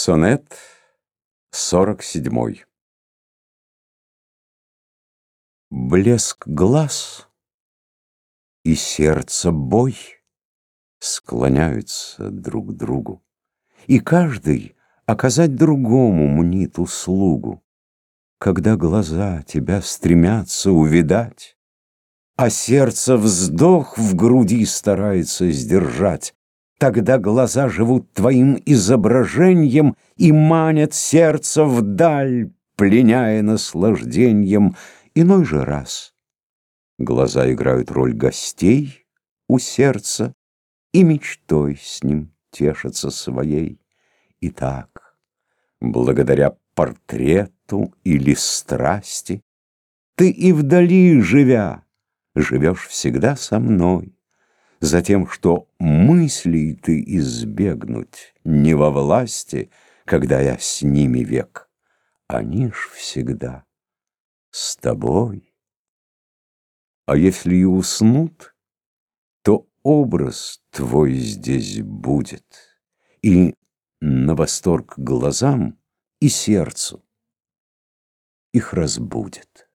Сонет сорок седьмой Блеск глаз и сердце бой Склоняются друг к другу, И каждый оказать другому мнит услугу. Когда глаза тебя стремятся увидать, А сердце вздох в груди старается сдержать, Тогда глаза живут твоим изображением И манят сердце вдаль, пленяя наслаждением. Иной же раз глаза играют роль гостей у сердца И мечтой с ним тешатся своей. Итак, благодаря портрету или страсти, Ты и вдали живя, живешь всегда со мной за тем, что мыслей ты избегнуть не во власти, когда я с ними век, они ж всегда с тобой. А если и уснут, то образ твой здесь будет, и на восторг глазам и сердцу их разбудит.